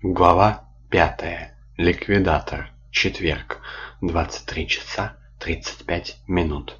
Глава 5. Ликвидатор. Четверг. 23 часа 35 минут.